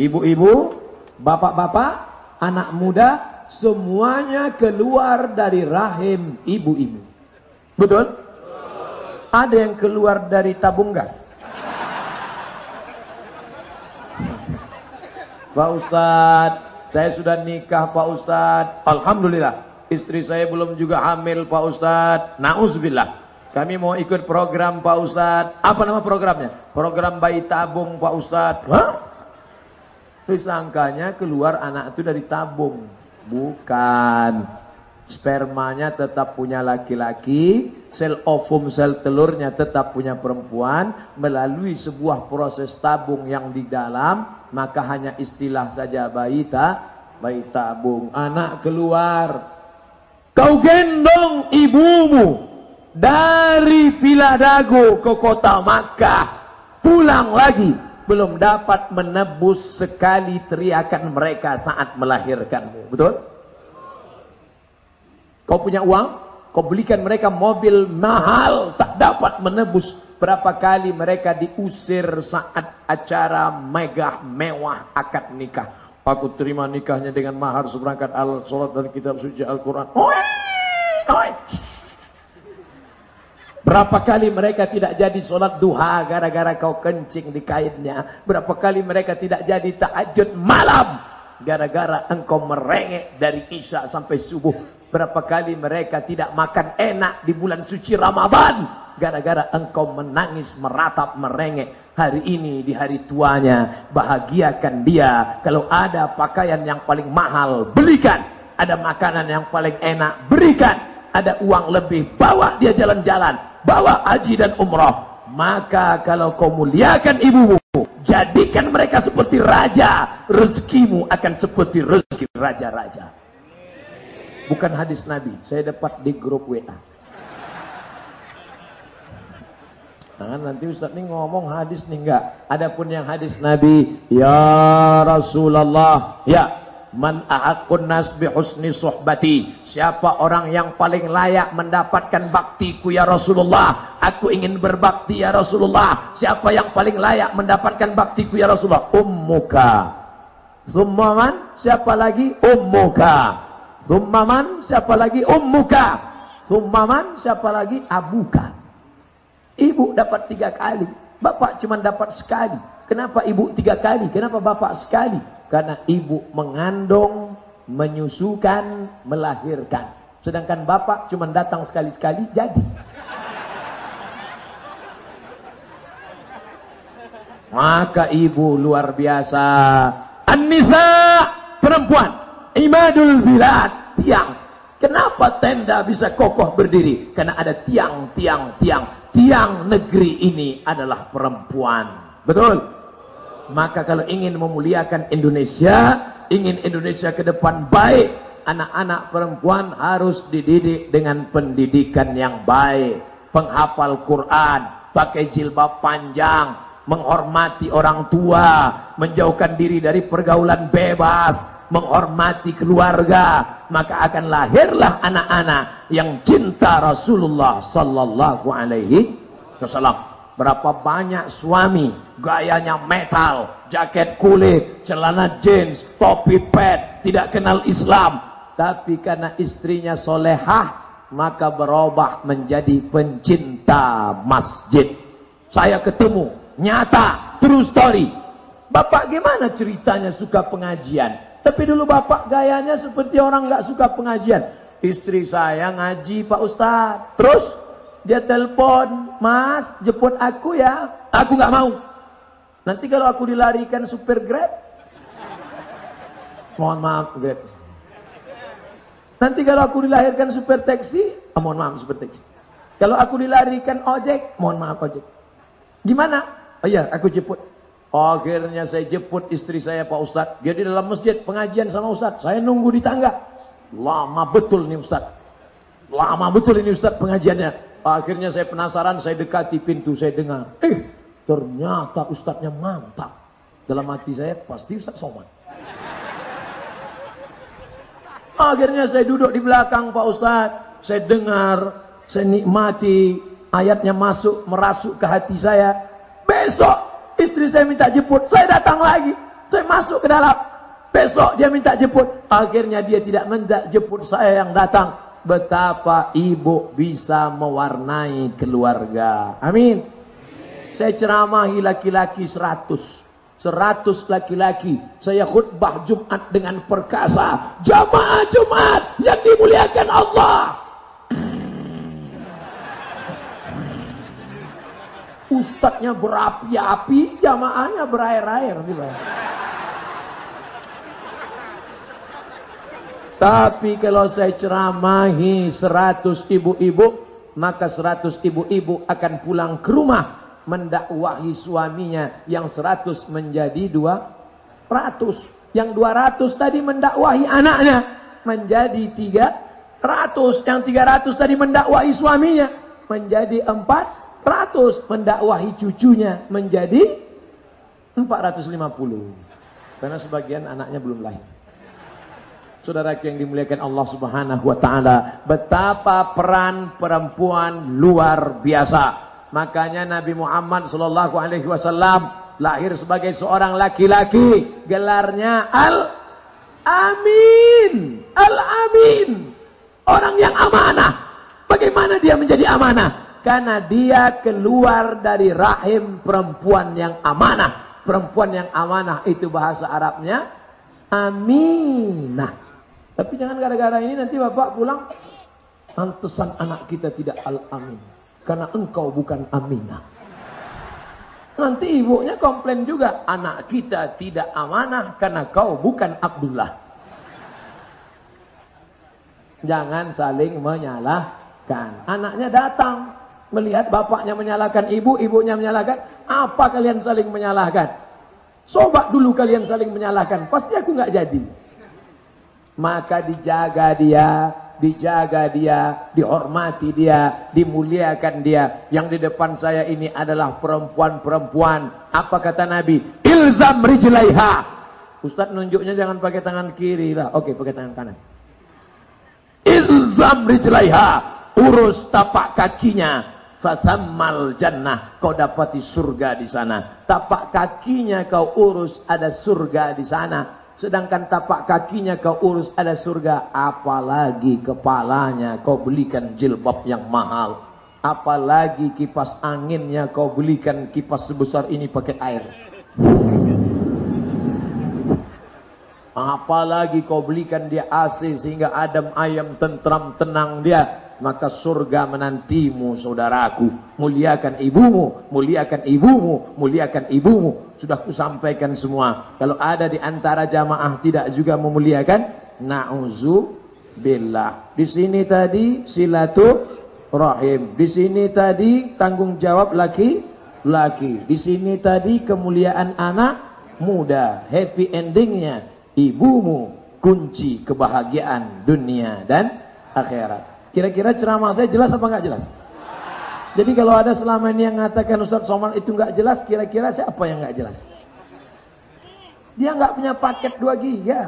Ibu-ibu, bapak-bapak, anak muda, semuanya keluar dari rahim ibu-ibu. Betul? Ada yang keluar dari tabung gas. Pak Ustadz, saya sudah nikah Pak Ustadz. Alhamdulillah. Istri saya belum juga hamil Pak Ustadz. Nauzubillah. Kami mau ikut program Pak Ustadz. Apa nama programnya? Program bayi tabung Pak Ustadz. Hah? Disangkanya keluar anak itu dari tabung. Bukan. Spermanya tetap punya laki-laki, sel ovum, sel telurnya tetap punya perempuan, melalui sebuah proses tabung yang di dalam, maka hanya istilah saja bayi tak, bayi tabung. Anak keluar. Kau gendong ibumu dari Villa Dago ke kota Makkah. Pulang lagi belum dapat menebus sekali teriakan mereka saat melahirkanmu. Betul? Kau punya uang, kau belikan mereka mobil mahal, tak dapat menebus berapa kali mereka diusir saat acara megah mewah akad nikah. Aku terima nikahnya dengan mahar seperangkat al salat dan kitab suci Al-Quran. Berapa kali mereka tidak jadi sholat duha gara-gara kau kencing di kainnya. Berapa kali mereka tidak jadi tahajud malam gara-gara engkau merengek dari isya sampai subuh. Berapa kali mereka tidak makan enak di bulan suci Ramadan gara-gara engkau menangis meratap merengek. Hari ini di hari tuanya bahagiakan dia. Kalau ada pakaian yang paling mahal belikan. Ada makanan yang paling enak berikan. Ada uang lebih bawa dia jalan-jalan bawa haji dan umrah. Maka kalau kau muliakan ibumu, jadikan mereka seperti raja, rezekimu akan seperti rezeki raja-raja. Bukan hadis Nabi, saya dapat di grup WA. Nah, nanti Ustaz ini ngomong hadis nih enggak. Adapun yang hadis Nabi, ya Rasulullah, ya Man ahakun nas husni suhbati. Siapa orang yang paling layak mendapatkan baktiku ya Rasulullah? Aku ingin berbakti ya Rasulullah. Siapa yang paling layak mendapatkan baktiku ya Rasulullah? Ummuka. Thumma Siapa lagi? Ummuka. Thumma Siapa lagi? Ummuka. Thumma Siapa lagi? Abuka. Ibu dapat tiga kali. Bapak cuma dapat sekali. Kenapa ibu tiga kali? Kenapa bapak sekali? Karena ibu mengandung, menyusukan, melahirkan. Sedangkan bapak cuma datang sekali-sekali jadi. Maka ibu luar biasa. An-nisa perempuan. Imadul bilad. Tiang. Kenapa tenda bisa kokoh berdiri? Karena ada tiang, tiang, tiang. Tiang negeri ini adalah perempuan. Betul? Maka kalau ingin memuliakan Indonesia, ingin Indonesia ke depan baik, anak-anak perempuan harus dididik dengan pendidikan yang baik. Penghafal Quran, pakai jilbab panjang, menghormati orang tua, menjauhkan diri dari pergaulan bebas, menghormati keluarga, maka akan lahirlah anak-anak yang cinta Rasulullah sallallahu alaihi wasallam. Berapa banyak suami gayanya metal, jaket kulit, celana jeans, topi pet, tidak kenal Islam. Tapi karena istrinya solehah, maka berubah menjadi pencinta masjid. Saya ketemu, nyata, true story. Bapak gimana ceritanya suka pengajian? Tapi dulu bapak gayanya seperti orang nggak suka pengajian. Istri saya ngaji Pak Ustadz. Terus dia telepon, mas jemput aku ya. Aku nggak mau. Nanti kalau aku dilarikan super grab. Mohon maaf grab. Nanti kalau aku dilahirkan super taxi, oh, mohon maaf super taxi. Kalau aku dilarikan ojek, mohon maaf ojek. Gimana? Oh iya, aku jemput. Akhirnya saya jemput istri saya Pak Ustadz. Dia di dalam masjid pengajian sama Ustadz. Saya nunggu di tangga. Lama betul nih Ustadz. Lama betul ini Ustadz pengajiannya. Akhirnya saya penasaran, saya dekati pintu, saya dengar. Eh, ternyata ustadznya mantap. Dalam hati saya, pasti Ustaz Somad. Akhirnya saya duduk di belakang Pak Ustadz. Saya dengar, saya nikmati. Ayatnya masuk, merasuk ke hati saya. Besok istri saya minta jemput, saya datang lagi. Saya masuk ke dalam. Besok dia minta jemput. Akhirnya dia tidak minta jemput saya yang datang. Betapa ibu bisa mewarnai keluarga. Amin. Saya ceramahi laki-laki seratus. Seratus laki-laki. Saya khutbah Jumat dengan perkasa. Jamaah Jumat yang dimuliakan Allah. Ustadznya berapi-api, jamaahnya berair-air. Tapi kalau saya ceramahi seratus ibu-ibu, maka seratus ibu-ibu akan pulang ke rumah mendakwahi suaminya yang seratus menjadi dua ratus. Yang dua ratus tadi mendakwahi anaknya menjadi tiga ratus. Yang tiga ratus tadi mendakwahi suaminya menjadi empat ratus. Mendakwahi cucunya menjadi empat ratus lima puluh. Karena sebagian anaknya belum lahir. Saudara yang dimuliakan Allah Subhanahu wa taala, betapa peran perempuan luar biasa. Makanya Nabi Muhammad sallallahu alaihi wasallam lahir sebagai seorang laki-laki, gelarnya Al Amin. Al Amin. Orang yang amanah. Bagaimana dia menjadi amanah? Karena dia keluar dari rahim perempuan yang amanah. Perempuan yang amanah itu bahasa Arabnya aminah. Tapi jangan gara-gara ini nanti bapak pulang. Antesan anak kita tidak al-amin. Karena engkau bukan Aminah. Nanti ibunya komplain juga. Anak kita tidak amanah karena kau bukan Abdullah. Jangan saling menyalahkan. Anaknya datang. Melihat bapaknya menyalahkan ibu, ibunya menyalahkan. Apa kalian saling menyalahkan? Coba dulu kalian saling menyalahkan. Pasti aku nggak jadi. Maka dijaga dia dijaga dia, dihormati dia, dimuliakan dia. Yang di depan saya ini adalah perempuan-perempuan. Apa kata Nabi? Ilzam rijlaiha. Ustaz nunjuknya jangan pakai tangan kiri lah. Oke, pakai tangan kanan. Ilzam rijlaiha. Urus tapak kakinya. Fathammal jannah. Kau dapati surga di sana. Tapak kakinya kau urus ada surga di sana. Sedangkan tapak kakinya kau urus ada surga. Apalagi kepalanya kau belikan jilbab yang mahal. Apalagi kipas anginnya kau belikan kipas sebesar ini pakai air. Apalagi kau belikan dia AC sehingga adam ayam tentram tenang dia maka surga menantimu saudaraku. Muliakan ibumu, muliakan ibumu, muliakan ibumu. Sudah kusampaikan semua. Kalau ada di antara jamaah tidak juga memuliakan, na'uzu billah. Di sini tadi silatu rahim. Di sini tadi tanggung jawab laki laki. Di sini tadi kemuliaan anak muda. Happy endingnya ibumu kunci kebahagiaan dunia dan akhirat. Kira-kira ceramah saya jelas apa enggak jelas? Jadi kalau ada selama ini yang mengatakan Ustaz Somad itu enggak jelas, kira-kira siapa yang enggak jelas? Dia enggak punya paket 2 giga.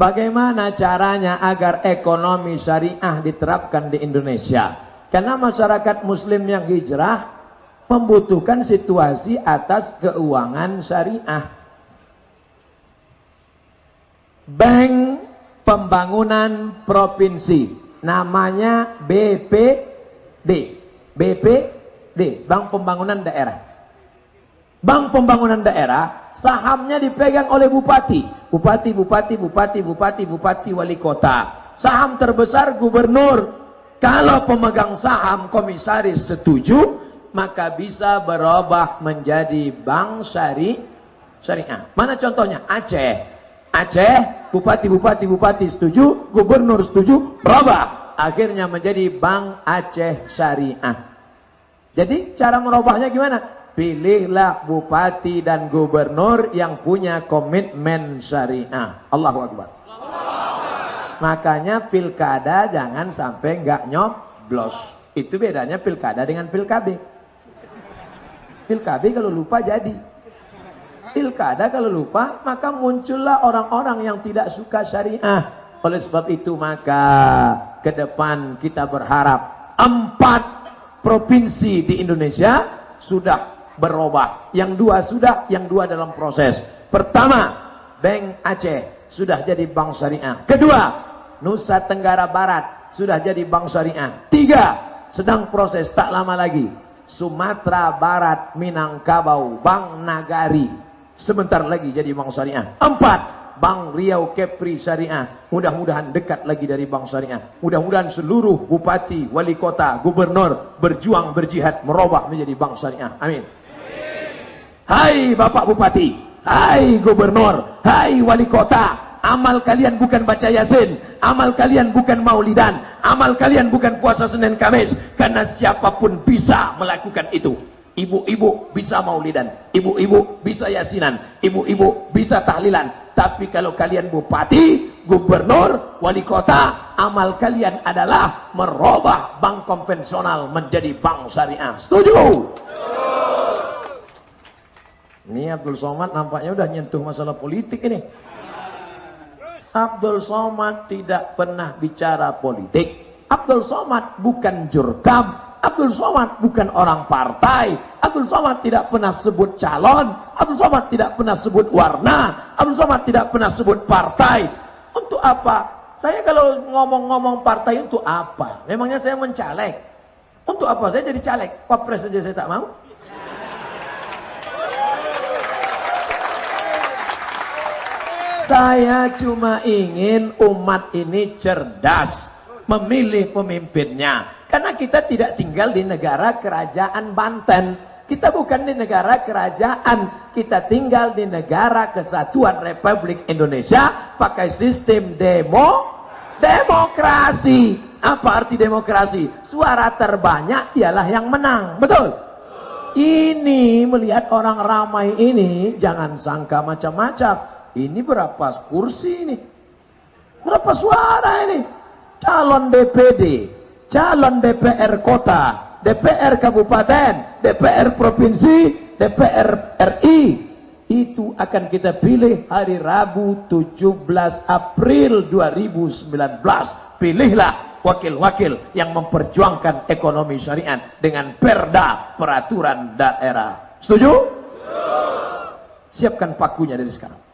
Bagaimana caranya agar ekonomi syariah diterapkan di Indonesia? Karena masyarakat muslim yang hijrah membutuhkan situasi atas keuangan syariah. Bank Pembangunan Provinsi. Namanya BPD. BPD, Bank Pembangunan Daerah. Bank Pembangunan Daerah sahamnya dipegang oleh bupati. Bupati, bupati, bupati, bupati, bupati, wali kota. Saham terbesar gubernur. Kalau pemegang saham komisaris setuju, maka bisa berubah menjadi bank syari syariah. Mana contohnya? Aceh. Aceh, bupati-bupati bupati setuju, gubernur setuju, berubah. Akhirnya menjadi Bank Aceh Syariah. Jadi cara merubahnya gimana? Pilihlah bupati dan gubernur yang punya komitmen syariah. Allahu Akbar. Makanya pilkada jangan sampai nggak nyoblos. Itu bedanya pilkada dengan pilkab. Pilkab kalau lupa jadi. Pilkada kalau lupa maka muncullah orang-orang yang tidak suka syariah. Oleh sebab itu maka ke depan kita berharap empat provinsi di Indonesia sudah berubah. Yang dua sudah, yang dua dalam proses. Pertama, Bank Aceh sudah jadi bank syariah. Kedua, Nusa Tenggara Barat sudah jadi bank syariah. Tiga, sedang proses tak lama lagi. Sumatera Barat, Minangkabau, Bank Nagari. Sebentar lagi jadi bank syariah. Empat, Bank Riau Kepri Syariah. Mudah-mudahan dekat lagi dari Bank Syariah. Mudah-mudahan seluruh bupati, wali kota, gubernur berjuang berjihad merubah menjadi Bank Syariah. Amin. Hai Bapak Bupati, Hai gubernur, hai wali kota, amal kalian bukan baca yasin, amal kalian bukan maulidan, amal kalian bukan puasa Senin Kamis, karena siapa pun bisa melakukan itu. Ibu-ibu bisa maulidan, ibu-ibu bisa yasinan, ibu-ibu bisa tahlilan. Tapi kalau kalian bupati, gubernur, wali kota, amal kalian adalah merubah bank konvensional menjadi bank syariah. Setuju? Ini Abdul Somad nampaknya udah nyentuh masalah politik ini. Abdul Somad tidak pernah bicara politik. Abdul Somad bukan jurkam. Abdul Somad bukan orang partai. Abdul Somad tidak pernah sebut calon. Abdul Somad tidak pernah sebut warna. Abdul Somad tidak pernah sebut partai. Untuk apa? Saya kalau ngomong-ngomong partai untuk apa? Memangnya saya mencaleg. Untuk apa? Saya jadi caleg. Wapres saja saya tak mau. Saya cuma ingin umat ini cerdas. Memilih pemimpinnya. Karena kita tidak tinggal di negara kerajaan Banten. Kita bukan di negara kerajaan. Kita tinggal di negara kesatuan Republik Indonesia. Pakai sistem demo. Demokrasi. Apa arti demokrasi? Suara terbanyak dialah yang menang. Betul? Ini melihat orang ramai ini. Jangan sangka macam-macam. Ini berapa kursi ini? Berapa suara ini? Calon DPD, calon DPR kota, DPR kabupaten, DPR provinsi, DPR RI. Itu akan kita pilih hari Rabu 17 April 2019. Pilihlah wakil-wakil yang memperjuangkan ekonomi syariat dengan perda peraturan daerah. Setuju? Siapkan pakunya dari sekarang.